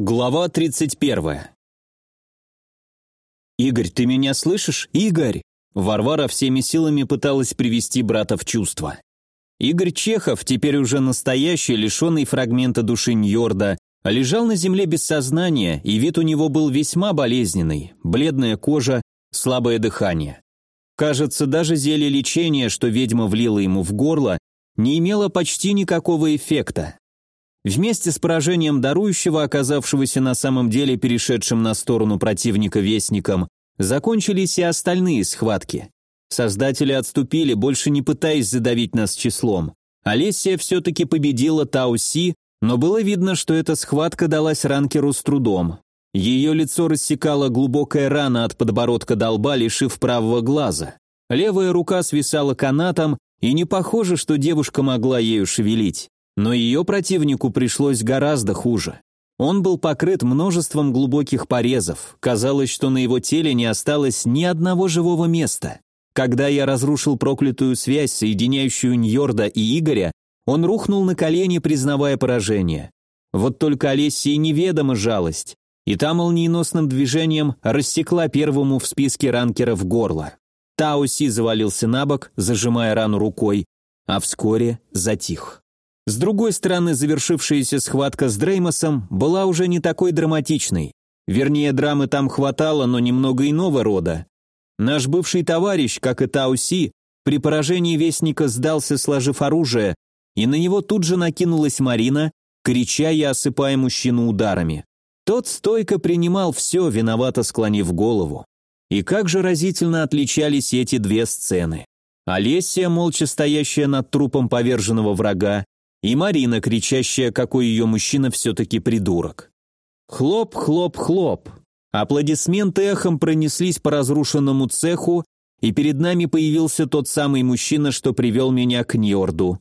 Глава 31. «Игорь, ты меня слышишь? Игорь!» Варвара всеми силами пыталась привести брата в чувство. Игорь Чехов, теперь уже настоящий, лишенный фрагмента души Ньорда, лежал на земле без сознания, и вид у него был весьма болезненный, бледная кожа, слабое дыхание. Кажется, даже зелье лечения, что ведьма влила ему в горло, не имело почти никакого эффекта. Вместе с поражением дарующего, оказавшегося на самом деле перешедшим на сторону противника вестником, закончились и остальные схватки. Создатели отступили, больше не пытаясь задавить нас числом. Олесия все-таки победила Тауси, но было видно, что эта схватка далась ранкеру с трудом. Ее лицо рассекала глубокая рана от подбородка до лба, лишив правого глаза. Левая рука свисала канатом, и не похоже, что девушка могла ею шевелить. Но ее противнику пришлось гораздо хуже. Он был покрыт множеством глубоких порезов. Казалось, что на его теле не осталось ни одного живого места. Когда я разрушил проклятую связь, соединяющую Ньорда и Игоря, он рухнул на колени, признавая поражение. Вот только Олесии неведома жалость, и та молниеносным движением рассекла первому в списке ранкеров горло. Тауси завалился на бок, зажимая рану рукой, а вскоре затих. С другой стороны, завершившаяся схватка с Дреймосом была уже не такой драматичной. Вернее, драмы там хватало, но немного иного рода. Наш бывший товарищ, как и Тауси, при поражении Вестника сдался, сложив оружие, и на него тут же накинулась Марина, крича и осыпая мужчину ударами. Тот стойко принимал все, виновато склонив голову. И как же разительно отличались эти две сцены. Олеся, молча стоящая над трупом поверженного врага, и Марина, кричащая, какой ее мужчина все-таки придурок. Хлоп, хлоп, хлоп. Аплодисменты эхом пронеслись по разрушенному цеху, и перед нами появился тот самый мужчина, что привел меня к Ньорду.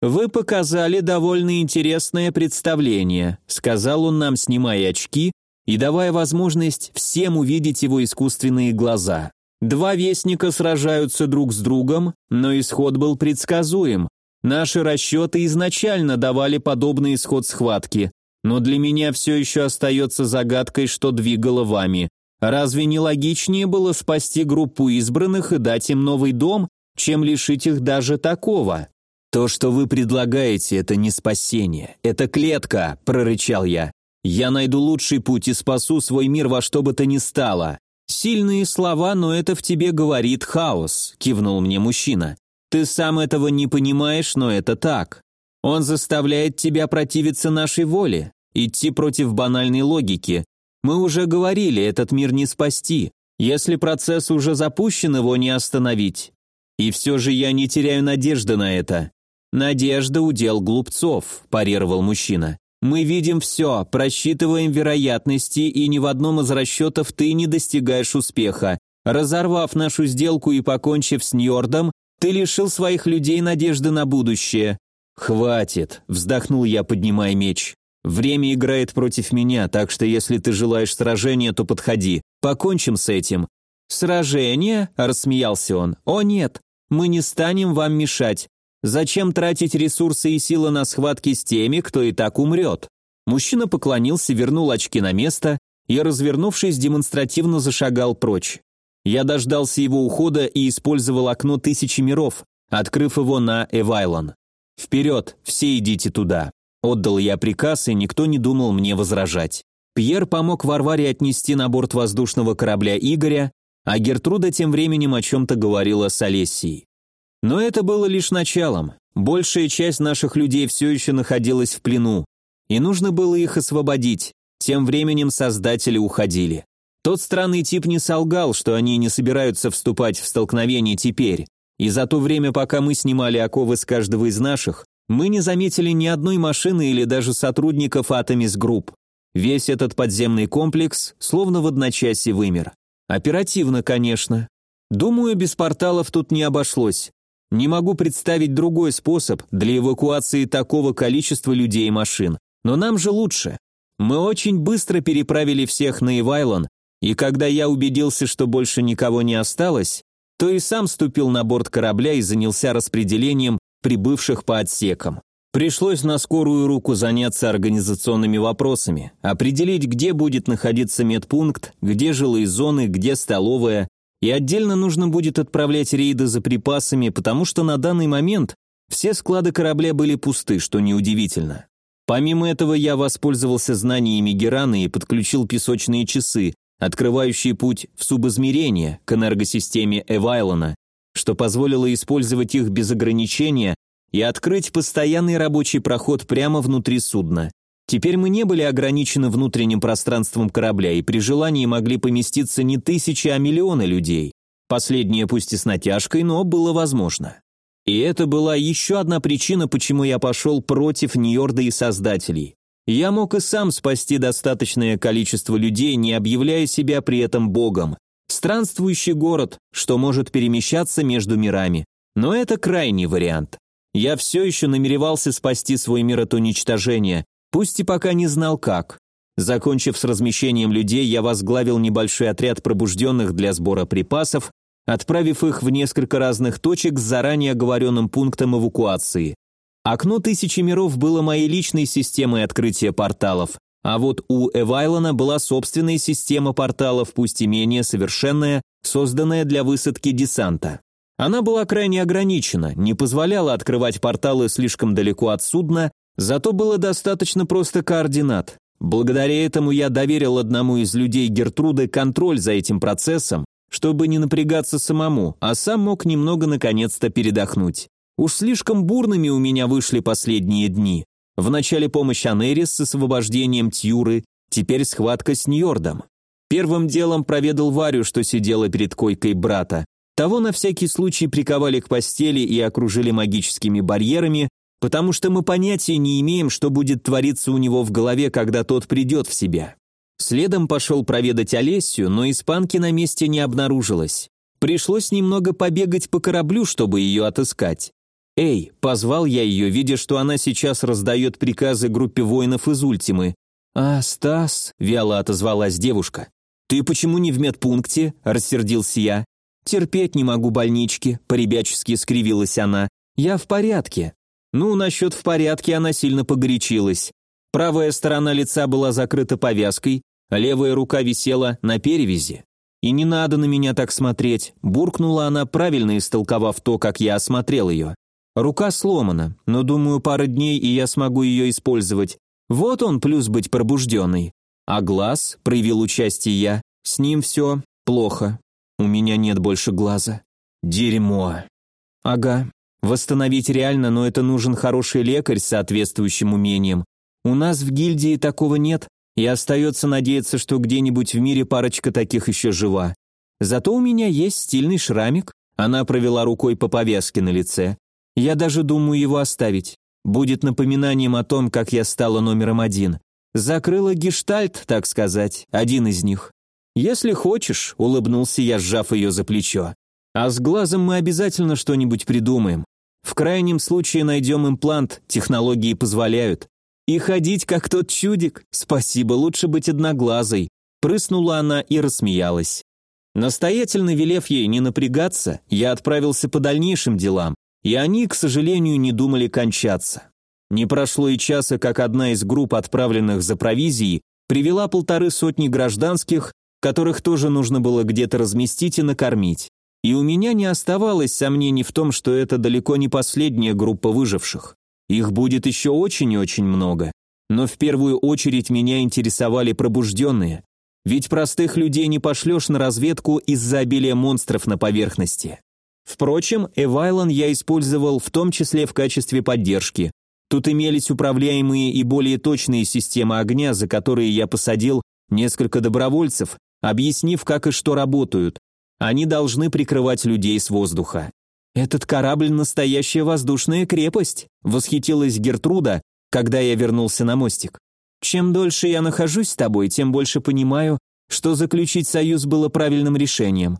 «Вы показали довольно интересное представление», сказал он нам, снимая очки и давая возможность всем увидеть его искусственные глаза. Два вестника сражаются друг с другом, но исход был предсказуем. Наши расчеты изначально давали подобный исход схватки, но для меня все еще остается загадкой, что двигало вами. Разве не логичнее было спасти группу избранных и дать им новый дом, чем лишить их даже такого? То, что вы предлагаете, это не спасение, это клетка, прорычал я. Я найду лучший путь и спасу свой мир во что бы то ни стало. Сильные слова, но это в тебе говорит хаос, кивнул мне мужчина. Ты сам этого не понимаешь, но это так. Он заставляет тебя противиться нашей воле, идти против банальной логики. Мы уже говорили, этот мир не спасти. Если процесс уже запущен, его не остановить. И все же я не теряю надежды на это. Надежда – удел глупцов, парировал мужчина. Мы видим все, просчитываем вероятности, и ни в одном из расчетов ты не достигаешь успеха. Разорвав нашу сделку и покончив с Ньордом, ты лишил своих людей надежды на будущее. Хватит, вздохнул я, поднимая меч. Время играет против меня, так что если ты желаешь сражения, то подходи. Покончим с этим. Сражение? рассмеялся он. О нет, мы не станем вам мешать. Зачем тратить ресурсы и силы на схватки с теми, кто и так умрет? Мужчина поклонился, вернул очки на место и, развернувшись, демонстративно зашагал прочь. Я дождался его ухода и использовал окно тысячи миров, открыв его на Эвайлон. «Вперед, все идите туда!» Отдал я приказ, и никто не думал мне возражать. Пьер помог Варваре отнести на борт воздушного корабля Игоря, а Гертруда тем временем о чем-то говорила с Олесией. Но это было лишь началом. Большая часть наших людей все еще находилась в плену, и нужно было их освободить. Тем временем создатели уходили. Тот странный тип не солгал, что они не собираются вступать в столкновение теперь, и за то время, пока мы снимали оковы с каждого из наших, мы не заметили ни одной машины или даже сотрудников Атомис Групп. Весь этот подземный комплекс словно в одночасье вымер. Оперативно, конечно. Думаю, без порталов тут не обошлось. Не могу представить другой способ для эвакуации такого количества людей и машин. Но нам же лучше. Мы очень быстро переправили всех на Ивайлон, и когда я убедился, что больше никого не осталось, то и сам ступил на борт корабля и занялся распределением прибывших по отсекам. Пришлось на скорую руку заняться организационными вопросами, определить, где будет находиться медпункт, где жилые зоны, где столовая, и отдельно нужно будет отправлять рейды за припасами, потому что на данный момент все склады корабля были пусты, что неудивительно. Помимо этого я воспользовался знаниями Герана и подключил песочные часы, открывающие путь в субизмерение к энергосистеме Эвайлона, что позволило использовать их без ограничения и открыть постоянный рабочий проход прямо внутри судна. Теперь мы не были ограничены внутренним пространством корабля и при желании могли поместиться не тысячи, а миллионы людей. Последнее пусть и с натяжкой, но было возможно. И это была еще одна причина, почему я пошел против Ньорда и создателей. Я мог и сам спасти достаточное количество людей, не объявляя себя при этом богом. Странствующий город, что может перемещаться между мирами. Но это крайний вариант. Я все еще намеревался спасти свой мир от уничтожения, пусть и пока не знал как. Закончив с размещением людей, я возглавил небольшой отряд пробужденных для сбора припасов, отправив их в несколько разных точек с заранее оговоренным пунктом эвакуации. Окно Тысячи миров было моей личной системой открытия порталов, а вот у Эвайлона была собственная система порталов, пусть и менее совершенная, созданная для высадки десанта. Она была крайне ограничена, не позволяла открывать порталы слишком далеко от судна, зато было достаточно просто координат. Благодаря этому я доверил одному из людей Гертруды контроль за этим процессом, чтобы не напрягаться самому, а сам мог немного наконец-то передохнуть. Уж слишком бурными у меня вышли последние дни. Вначале помощь Анерис с освобождением Тьюры, теперь схватка с Ньордом. Первым делом проведал Варю, что сидела перед койкой брата, того на всякий случай приковали к постели и окружили магическими барьерами, потому что мы понятия не имеем, что будет твориться у него в голове, когда тот придет в себя. Следом пошел проведать Олесю, но испанки на месте не обнаружилось. Пришлось немного побегать по кораблю, чтобы ее отыскать. «Эй!» – позвал я ее, видя, что она сейчас раздает приказы группе воинов из Ультимы. «А, Стас!» – вяло отозвалась девушка. «Ты почему не в медпункте?» – рассердился я. «Терпеть не могу больнички», – поребячески скривилась она. «Я в порядке». Ну, насчет в порядке она сильно погорячилась. Правая сторона лица была закрыта повязкой, левая рука висела на перевязи. «И не надо на меня так смотреть», – буркнула она, правильно истолковав то, как я осмотрел ее. «Рука сломана, но, думаю, пара дней, и я смогу ее использовать. Вот он, плюс быть пробужденный. А глаз, проявил участие я, с ним все плохо. У меня нет больше глаза. Дерьмо. Ага. Восстановить реально, но это нужен хороший лекарь с соответствующим умением. У нас в гильдии такого нет, и остается надеяться, что где-нибудь в мире парочка таких еще жива. Зато у меня есть стильный шрамик. Она провела рукой по повязке на лице. Я даже думаю его оставить. Будет напоминанием о том, как я стала номером один. Закрыла гештальт, так сказать, один из них. «Если хочешь», — улыбнулся я, сжав ее за плечо. «А с глазом мы обязательно что-нибудь придумаем. В крайнем случае найдем имплант, технологии позволяют. И ходить, как тот чудик. Спасибо, лучше быть одноглазой». Прыснула она и рассмеялась. Настоятельно велев ей не напрягаться, я отправился по дальнейшим делам, и они, к сожалению, не думали кончаться. Не прошло и часа, как одна из групп, отправленных за провизией, привела полторы сотни гражданских которых тоже нужно было где-то разместить и накормить. И у меня не оставалось сомнений в том, что это далеко не последняя группа выживших. Их будет еще очень и очень много. Но в первую очередь меня интересовали пробужденные. Ведь простых людей не пошлешь на разведку из-за обилия монстров на поверхности. Впрочем, Эвайлон я использовал в том числе в качестве поддержки. Тут имелись управляемые и более точные системы огня, за которые я посадил несколько добровольцев, объяснив, как и что работают. Они должны прикрывать людей с воздуха. «Этот корабль – настоящая воздушная крепость», – восхитилась Гертруда, когда я вернулся на мостик. «Чем дольше я нахожусь с тобой, тем больше понимаю, что заключить союз было правильным решением.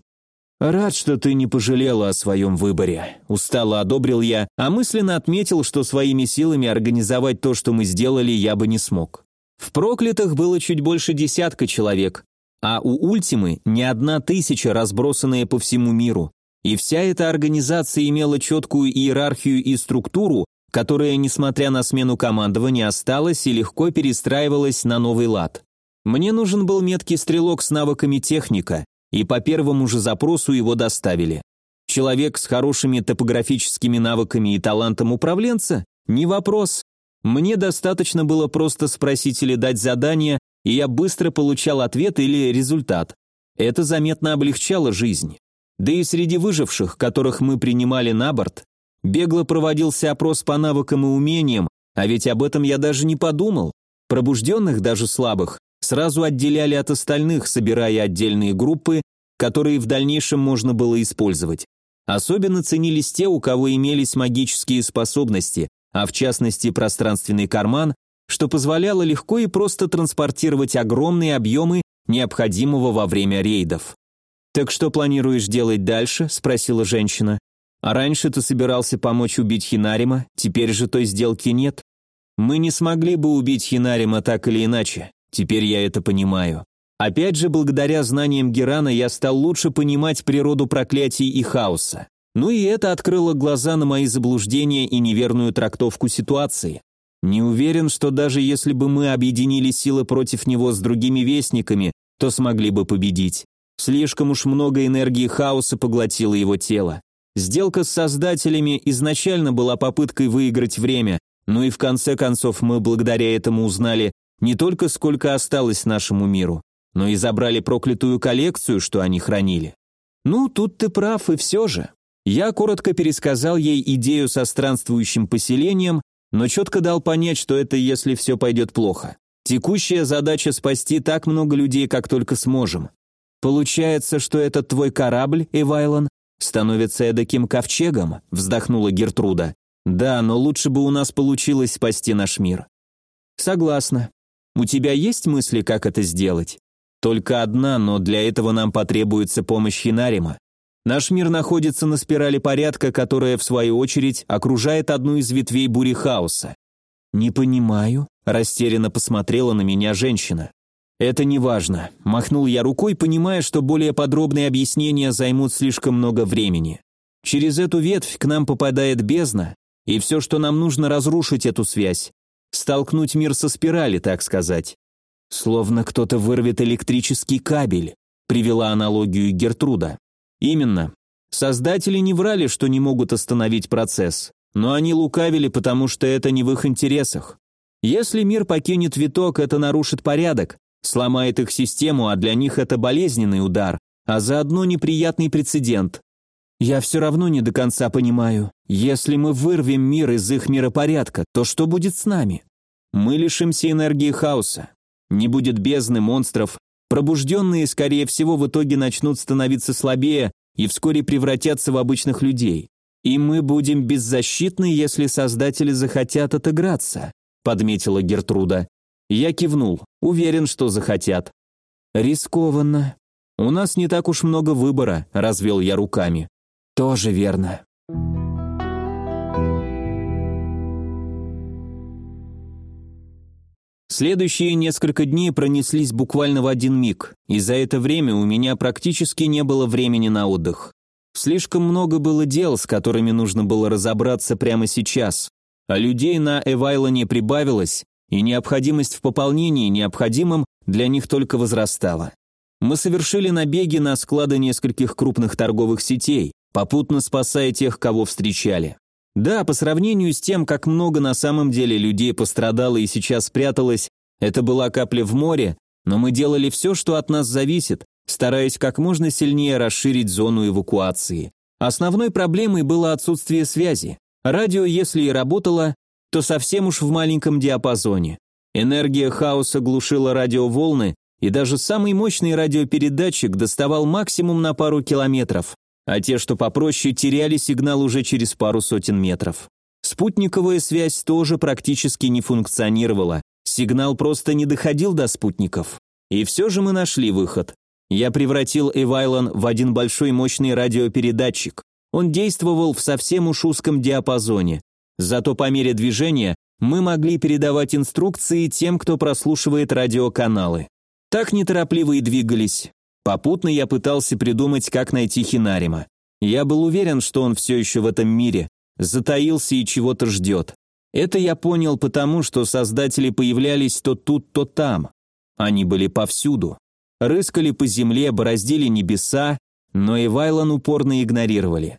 «Рад, что ты не пожалела о своем выборе», – устало одобрил я, а мысленно отметил, что своими силами организовать то, что мы сделали, я бы не смог. В проклятых было чуть больше десятка человек, а у Ультимы не одна тысяча, разбросанная по всему миру. И вся эта организация имела четкую иерархию и структуру, которая, несмотря на смену командования, осталась и легко перестраивалась на новый лад. Мне нужен был меткий стрелок с навыками техника, и по первому же запросу его доставили. Человек с хорошими топографическими навыками и талантом управленца – не вопрос. Мне достаточно было просто спросить или дать задание, и я быстро получал ответ или результат. Это заметно облегчало жизнь. Да и среди выживших, которых мы принимали на борт, бегло проводился опрос по навыкам и умениям, а ведь об этом я даже не подумал. Пробужденных, даже слабых, сразу отделяли от остальных, собирая отдельные группы, которые в дальнейшем можно было использовать. Особенно ценились те, у кого имелись магические способности, а в частности пространственный карман, что позволяло легко и просто транспортировать огромные объемы необходимого во время рейдов. «Так что планируешь делать дальше?» – спросила женщина. «А раньше ты собирался помочь убить Хинарима, теперь же той сделки нет. Мы не смогли бы убить Хинарима так или иначе, теперь я это понимаю. Опять же, благодаря знаниям Герана я стал лучше понимать природу проклятий и хаоса. Ну и это открыло глаза на мои заблуждения и неверную трактовку ситуации. Не уверен, что даже если бы мы объединили силы против него с другими вестниками, то смогли бы победить. Слишком уж много энергии хаоса поглотило его тело. Сделка с создателями изначально была попыткой выиграть время, но и в конце концов мы благодаря этому узнали не только сколько осталось нашему миру, но и забрали проклятую коллекцию, что они хранили. Ну, тут ты прав, и все же. Я коротко пересказал ей идею со странствующим поселением, но четко дал понять, что это если все пойдет плохо. Текущая задача спасти так много людей, как только сможем. Получается, что этот твой корабль, Эвайлон, становится эдаким ковчегом, вздохнула Гертруда. Да, но лучше бы у нас получилось спасти наш мир. Согласна. У тебя есть мысли, как это сделать? Только одна, но для этого нам потребуется помощь Хинарима. Наш мир находится на спирали порядка, которая, в свою очередь, окружает одну из ветвей бури хаоса. «Не понимаю», – растерянно посмотрела на меня женщина. «Это не важно», – махнул я рукой, понимая, что более подробные объяснения займут слишком много времени. Через эту ветвь к нам попадает бездна, и все, что нам нужно, разрушить эту связь. Столкнуть мир со спирали, так сказать. Словно кто-то вырвет электрический кабель, привела аналогию Гертруда. Именно. Создатели не врали, что не могут остановить процесс, но они лукавили, потому что это не в их интересах. Если мир покинет виток, это нарушит порядок, сломает их систему, а для них это болезненный удар, а заодно неприятный прецедент. Я все равно не до конца понимаю, если мы вырвем мир из их миропорядка, то что будет с нами? Мы лишимся энергии хаоса. Не будет бездны монстров, Пробужденные, скорее всего, в итоге начнут становиться слабее и вскоре превратятся в обычных людей. И мы будем беззащитны, если создатели захотят отыграться», подметила Гертруда. Я кивнул, уверен, что захотят. «Рискованно. У нас не так уж много выбора», развел я руками. «Тоже верно». Следующие несколько дней пронеслись буквально в один миг, и за это время у меня практически не было времени на отдых. Слишком много было дел, с которыми нужно было разобраться прямо сейчас, а людей на Эвайлоне прибавилось, и необходимость в пополнении необходимым для них только возрастала. Мы совершили набеги на склады нескольких крупных торговых сетей, попутно спасая тех, кого встречали. Да, по сравнению с тем, как много на самом деле людей пострадало и сейчас спряталось, это была капля в море, но мы делали все, что от нас зависит, стараясь как можно сильнее расширить зону эвакуации. Основной проблемой было отсутствие связи. Радио, если и работало, то совсем уж в маленьком диапазоне. Энергия хаоса глушила радиоволны, и даже самый мощный радиопередатчик доставал максимум на пару километров а те, что попроще, теряли сигнал уже через пару сотен метров. Спутниковая связь тоже практически не функционировала, сигнал просто не доходил до спутников. И все же мы нашли выход. Я превратил Эвайлон в один большой мощный радиопередатчик. Он действовал в совсем уж узком диапазоне. Зато по мере движения мы могли передавать инструкции тем, кто прослушивает радиоканалы. Так неторопливо и двигались. Попутно я пытался придумать, как найти Хинарима. Я был уверен, что он все еще в этом мире, затаился и чего-то ждет. Это я понял потому, что создатели появлялись то тут, то там. Они были повсюду. Рыскали по земле, бороздили небеса, но и Вайлан упорно игнорировали.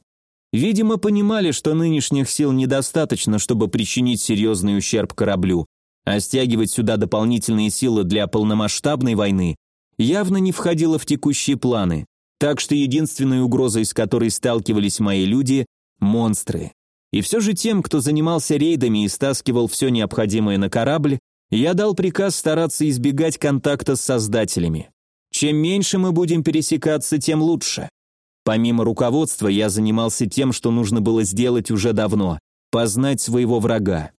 Видимо, понимали, что нынешних сил недостаточно, чтобы причинить серьезный ущерб кораблю, а стягивать сюда дополнительные силы для полномасштабной войны явно не входило в текущие планы, так что единственной угрозой, с которой сталкивались мои люди – монстры. И все же тем, кто занимался рейдами и стаскивал все необходимое на корабль, я дал приказ стараться избегать контакта с создателями. Чем меньше мы будем пересекаться, тем лучше. Помимо руководства, я занимался тем, что нужно было сделать уже давно – познать своего врага.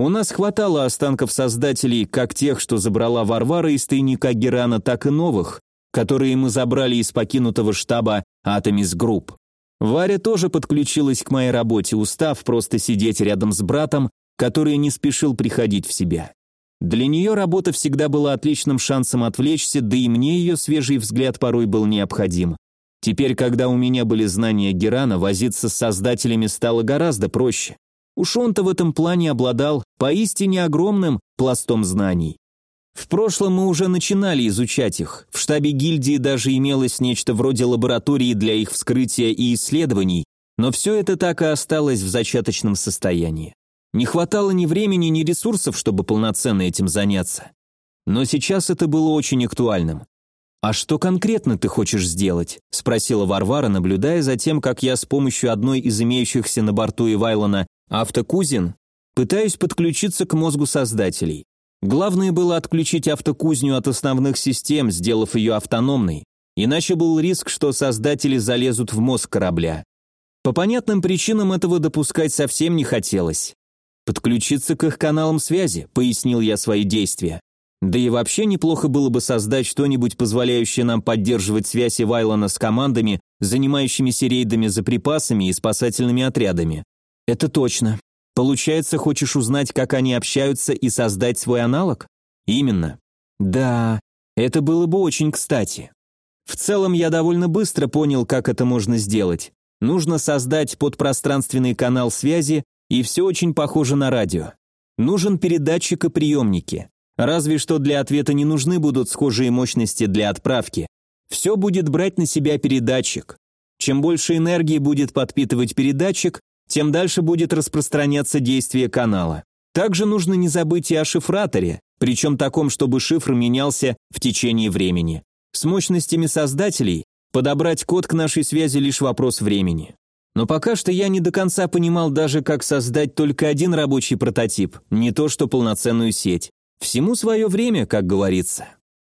У нас хватало останков создателей, как тех, что забрала Варвара из тайника Герана, так и новых, которые мы забрали из покинутого штаба Атомис Групп. Варя тоже подключилась к моей работе, устав просто сидеть рядом с братом, который не спешил приходить в себя. Для нее работа всегда была отличным шансом отвлечься, да и мне ее свежий взгляд порой был необходим. Теперь, когда у меня были знания Герана, возиться с создателями стало гораздо проще. Уж он-то в этом плане обладал поистине огромным пластом знаний. В прошлом мы уже начинали изучать их. В штабе гильдии даже имелось нечто вроде лаборатории для их вскрытия и исследований, но все это так и осталось в зачаточном состоянии. Не хватало ни времени, ни ресурсов, чтобы полноценно этим заняться. Но сейчас это было очень актуальным. «А что конкретно ты хочешь сделать?» – спросила Варвара, наблюдая за тем, как я с помощью одной из имеющихся на борту Ивайлона автокузин пытаюсь подключиться к мозгу создателей. Главное было отключить автокузню от основных систем, сделав ее автономной, иначе был риск, что создатели залезут в мозг корабля. По понятным причинам этого допускать совсем не хотелось. «Подключиться к их каналам связи», — пояснил я свои действия. Да и вообще неплохо было бы создать что-нибудь, позволяющее нам поддерживать связь Вайлона с командами, занимающимися рейдами за припасами и спасательными отрядами. Это точно. Получается, хочешь узнать, как они общаются и создать свой аналог? Именно. Да, это было бы очень кстати. В целом я довольно быстро понял, как это можно сделать. Нужно создать подпространственный канал связи, и все очень похоже на радио. Нужен передатчик и приемники. Разве что для ответа не нужны будут схожие мощности для отправки. Все будет брать на себя передатчик. Чем больше энергии будет подпитывать передатчик, тем дальше будет распространяться действие канала. Также нужно не забыть и о шифраторе, причем таком, чтобы шифр менялся в течение времени. С мощностями создателей подобрать код к нашей связи лишь вопрос времени. Но пока что я не до конца понимал даже, как создать только один рабочий прототип, не то что полноценную сеть. Всему свое время, как говорится.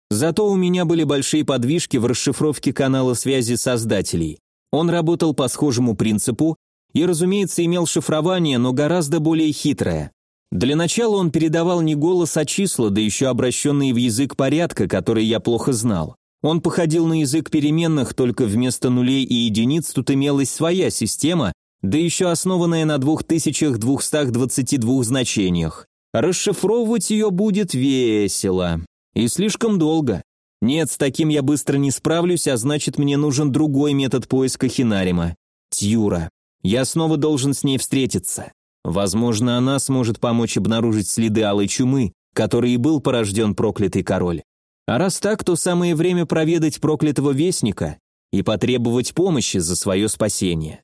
Зато у меня были большие подвижки в расшифровке канала связи создателей. Он работал по схожему принципу, и, разумеется, имел шифрование, но гораздо более хитрое. Для начала он передавал не голос, а числа, да еще обращенные в язык порядка, который я плохо знал. Он походил на язык переменных, только вместо нулей и единиц тут имелась своя система, да еще основанная на 2222 значениях. Расшифровывать ее будет весело. И слишком долго. Нет, с таким я быстро не справлюсь, а значит мне нужен другой метод поиска Хинарима. Тьюра. Я снова должен с ней встретиться. Возможно, она сможет помочь обнаружить следы алой чумы, которой и был порожден проклятый король. А раз так, то самое время проведать проклятого вестника и потребовать помощи за свое спасение.